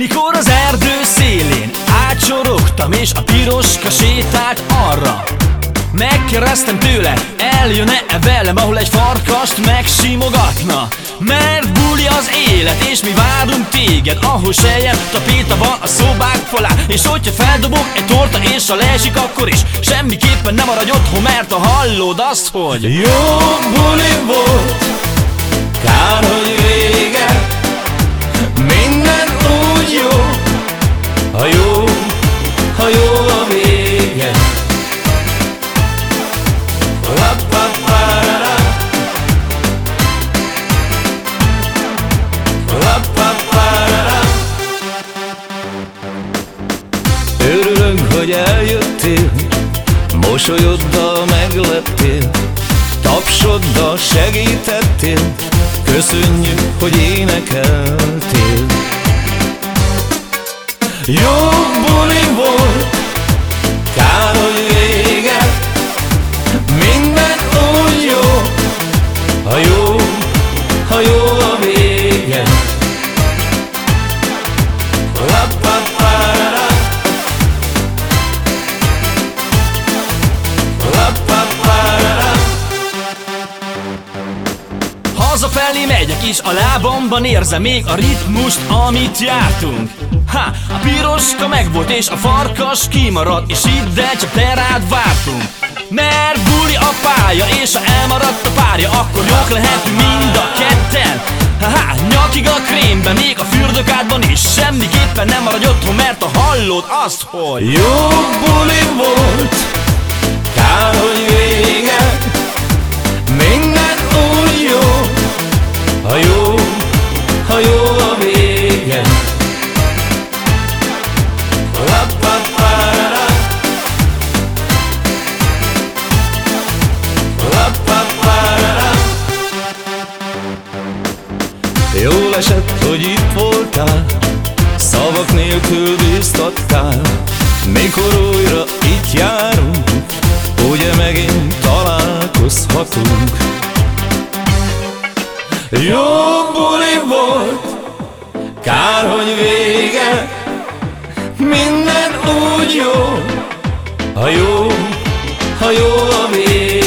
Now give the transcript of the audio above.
Mikor az erdő szélén átsorogtam És a piroska sétált arra Megkérdeztem tőle, eljön-e velem, ahol egy farkast megsimogatna? Mert buli az élet, és mi várunk téged Ahol sejjem, tapéta van a szobák falán És hogyha feldobok egy torta és a leesik akkor is Semmiképpen nem maradj otthon, mert a hallod azt, hogy Jó buli volt, kár, hogy hogy eljöttél Mosolyoddal meglettél Tapsoddal segítettél Köszönjük, hogy énekeltél. Jó buli Hazafelé megyek és a lábamban érzem még a ritmust, amit jártunk. Ha, a piroska megvolt és a farkas kimaradt És hidd el, csak te rád vártunk. Mert buli a pálya és ha elmaradt a párja Akkor jók lehetünk mind a ketten. Ha, nyakig a krémben, még a fürdőkádban is Semmiképpen nem maradj otthon, mert a hallod azt, hogy Jó buli volt, esett, hogy itt voltál. Szavak nélkül bíztattál. Mikor újra itt járunk Ugye megint találkozhatunk. Jó buli volt Kár, hogy vége. Minden úgy jó Ha jó, ha jó a vége